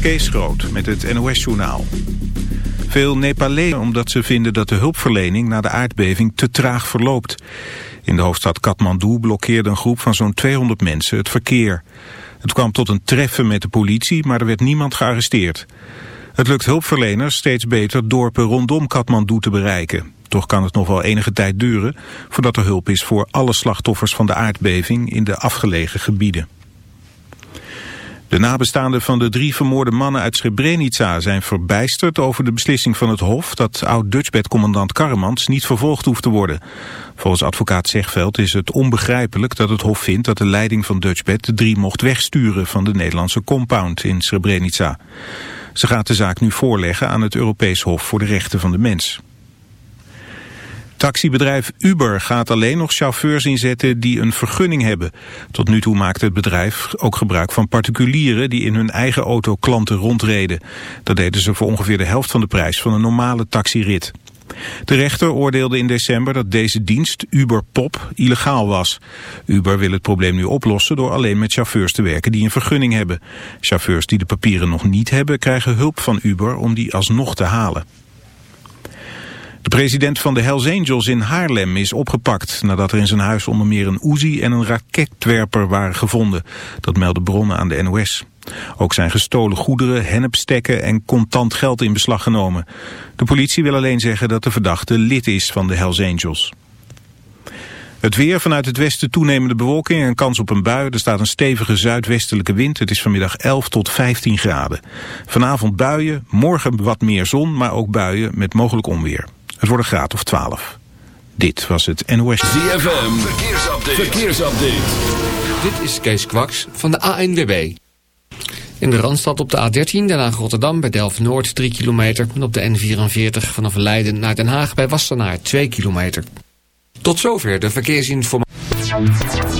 Kees Groot met het NOS-journaal. Veel Nepalezen omdat ze vinden dat de hulpverlening na de aardbeving te traag verloopt. In de hoofdstad Kathmandu blokkeerde een groep van zo'n 200 mensen het verkeer. Het kwam tot een treffen met de politie, maar er werd niemand gearresteerd. Het lukt hulpverleners steeds beter dorpen rondom Kathmandu te bereiken. Toch kan het nog wel enige tijd duren voordat er hulp is voor alle slachtoffers van de aardbeving in de afgelegen gebieden. De nabestaanden van de drie vermoorde mannen uit Srebrenica zijn verbijsterd over de beslissing van het Hof dat oud-Dutchbed-commandant Karremans niet vervolgd hoeft te worden. Volgens advocaat Zegveld is het onbegrijpelijk dat het Hof vindt dat de leiding van Dutchbed de drie mocht wegsturen van de Nederlandse compound in Srebrenica. Ze gaat de zaak nu voorleggen aan het Europees Hof voor de Rechten van de Mens. Taxibedrijf Uber gaat alleen nog chauffeurs inzetten die een vergunning hebben. Tot nu toe maakte het bedrijf ook gebruik van particulieren die in hun eigen auto klanten rondreden. Dat deden ze voor ongeveer de helft van de prijs van een normale taxirit. De rechter oordeelde in december dat deze dienst, Uber Pop, illegaal was. Uber wil het probleem nu oplossen door alleen met chauffeurs te werken die een vergunning hebben. Chauffeurs die de papieren nog niet hebben krijgen hulp van Uber om die alsnog te halen. De president van de Hells Angels in Haarlem is opgepakt nadat er in zijn huis onder meer een Uzi en een raketwerper waren gevonden. Dat melden bronnen aan de NOS. Ook zijn gestolen goederen, hennepstekken en contant geld in beslag genomen. De politie wil alleen zeggen dat de verdachte lid is van de Hells Angels. Het weer vanuit het westen toenemende bewolking en kans op een bui. Er staat een stevige zuidwestelijke wind. Het is vanmiddag 11 tot 15 graden. Vanavond buien, morgen wat meer zon, maar ook buien met mogelijk onweer. Het wordt een graad of 12. Dit was het NOS. ZFM, verkeersupdate. verkeersupdate. Dit is Kees Kwaks van de ANWB. In de Randstad op de A13, Den Haag-Rotterdam bij Delft-Noord 3 kilometer... en op de N44 vanaf Leiden naar Den Haag bij Wassenaar 2 kilometer. Tot zover de verkeersinformatie.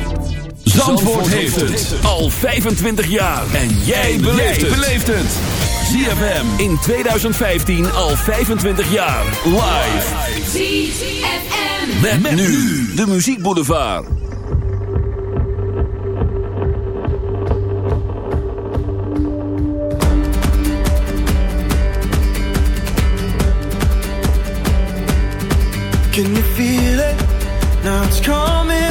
Zandvoort heeft het al 25 jaar. En jij beleeft het. ZFM in 2015 al 25 jaar. Live. ZFM. Met, nu de Muziek Boulevard. Can you feel it? Now it's coming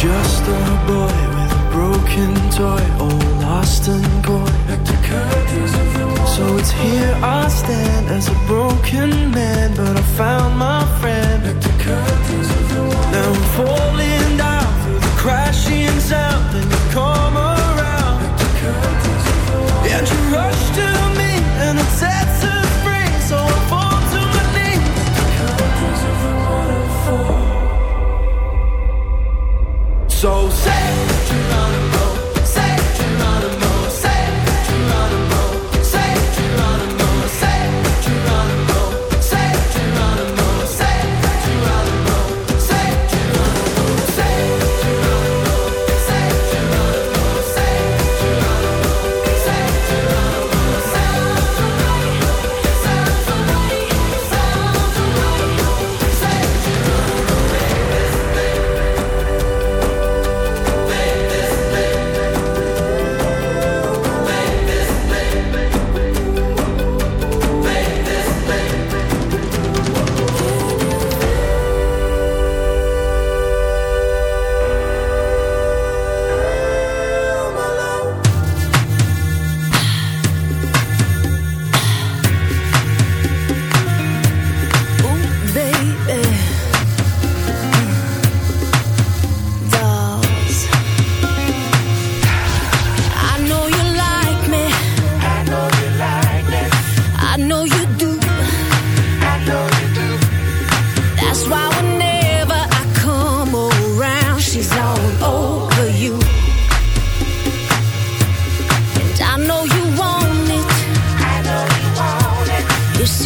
just a boy with a broken toy, all lost and coy. So it's here I stand as a broken man, but I found my friend. Now I'm falling.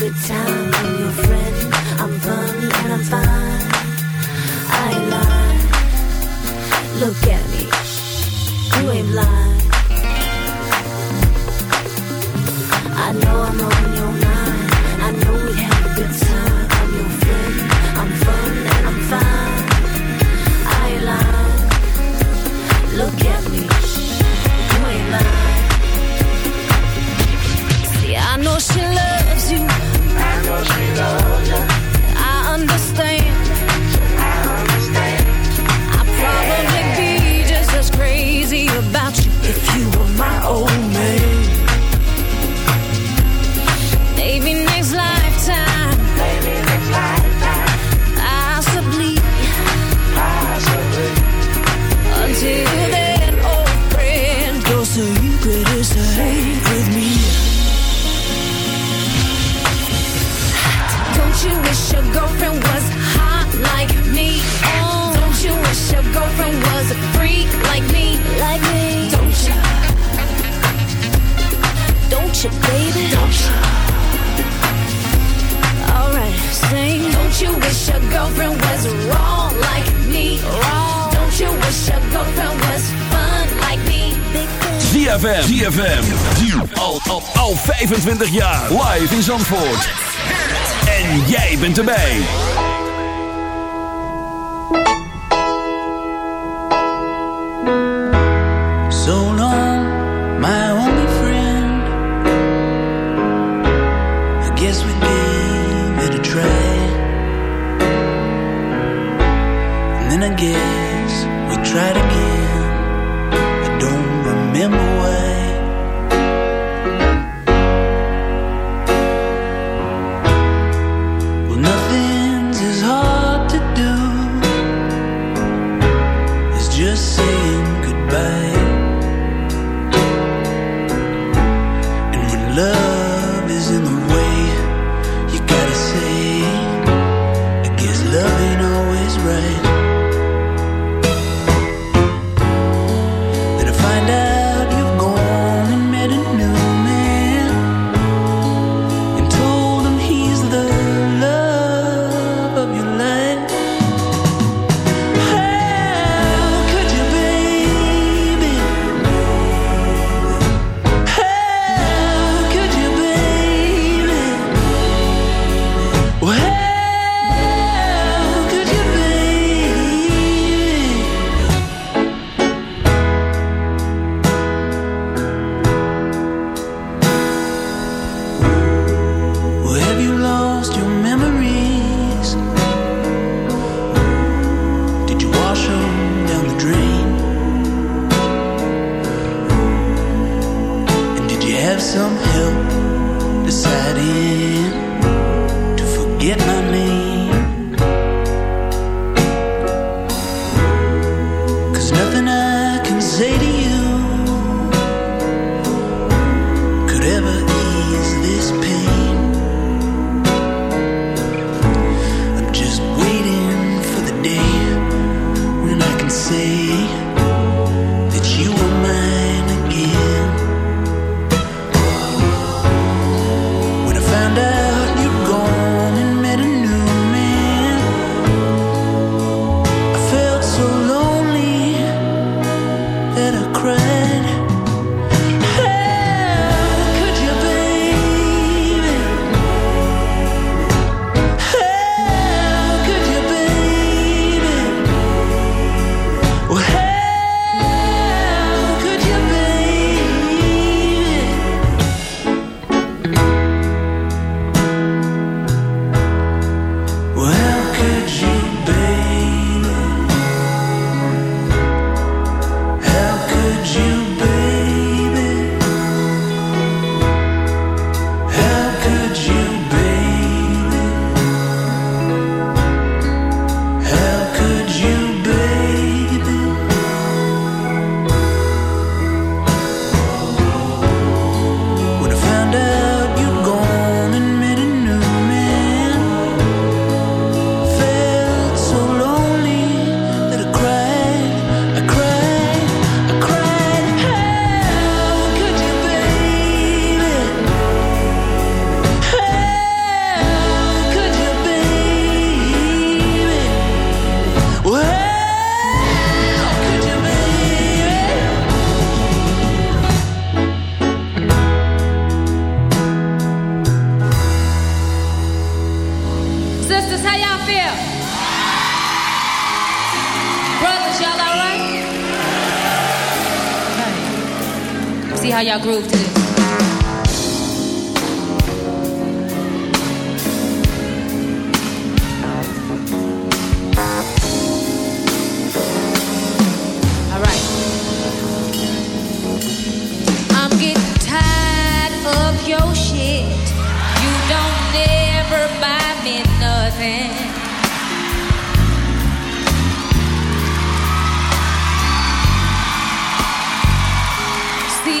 good time. I'm your friend. I'm fun and I'm fine. I lie. Look at me. 25 jaar groove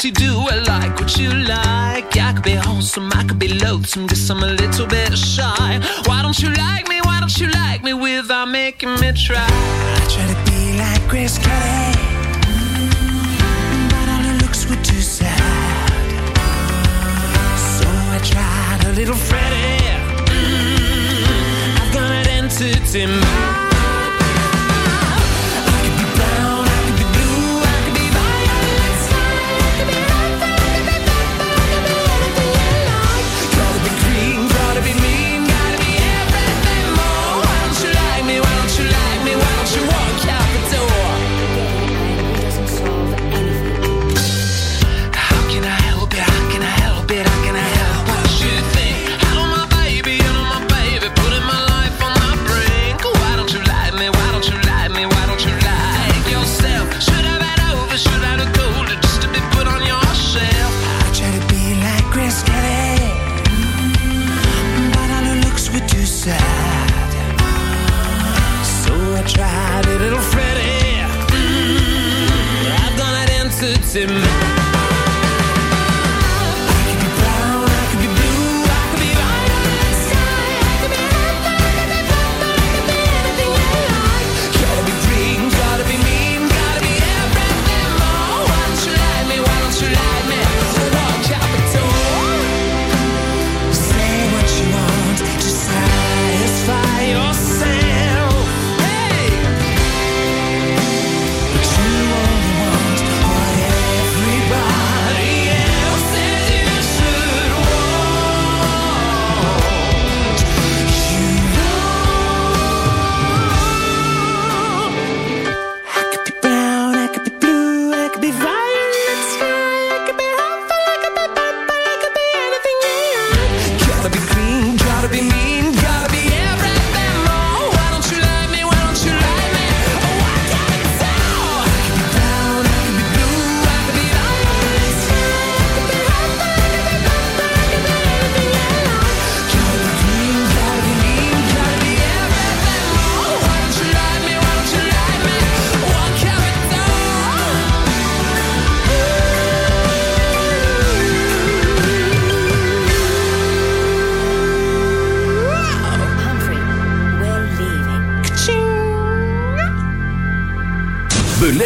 what you do.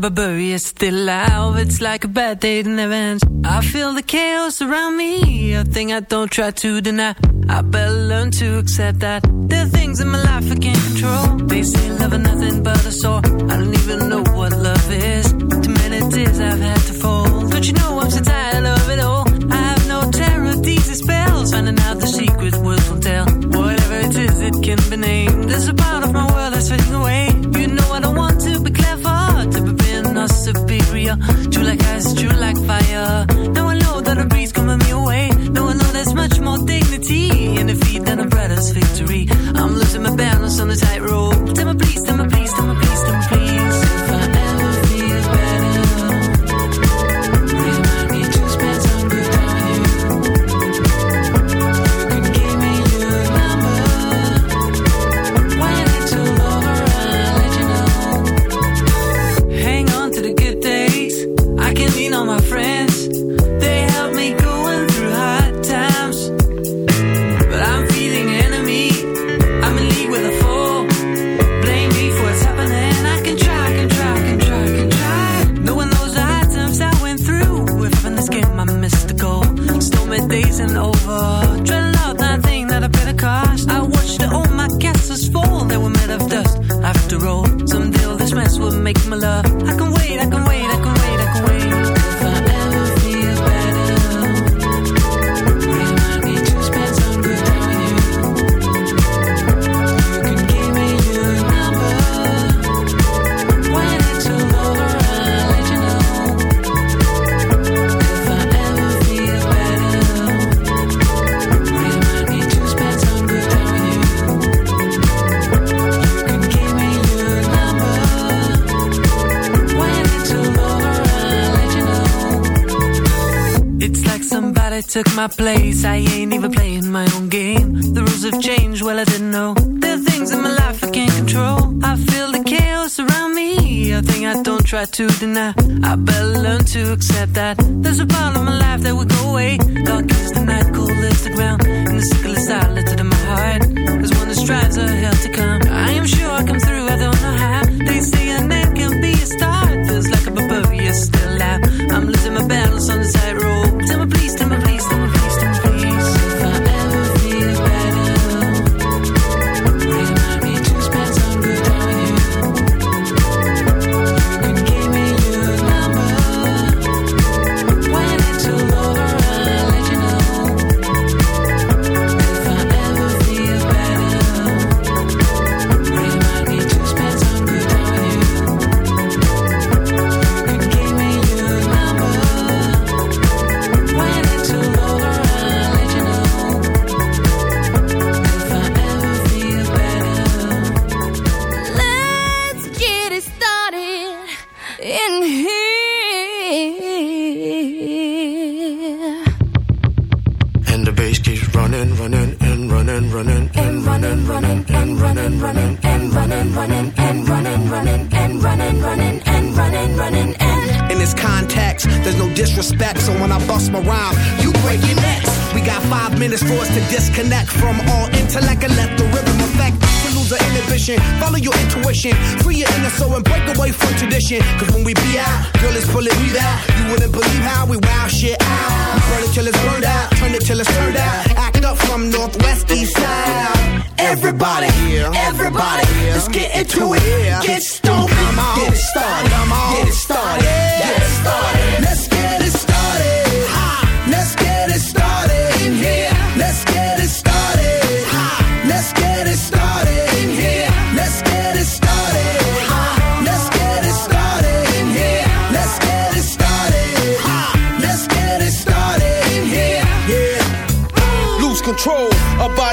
but bury is still alive. It's like a bad day in ends. I feel the chaos around me, a thing I don't try to deny. I better learn to accept that there are things in my life I can't control. They say love is nothing but a sore. I don't even know what love is. Too many tears I've had to fold. But you know I'm It's true like fire.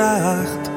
Aan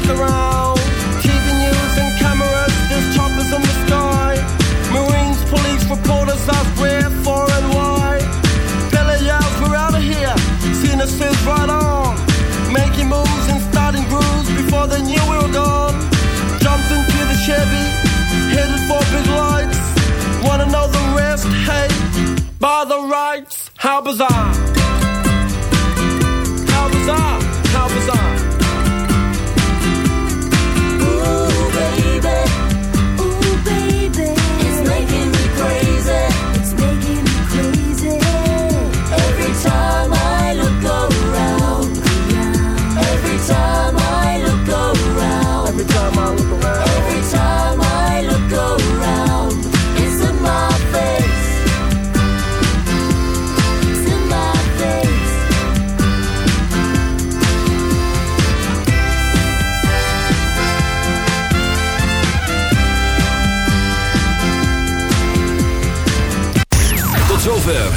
restaurant.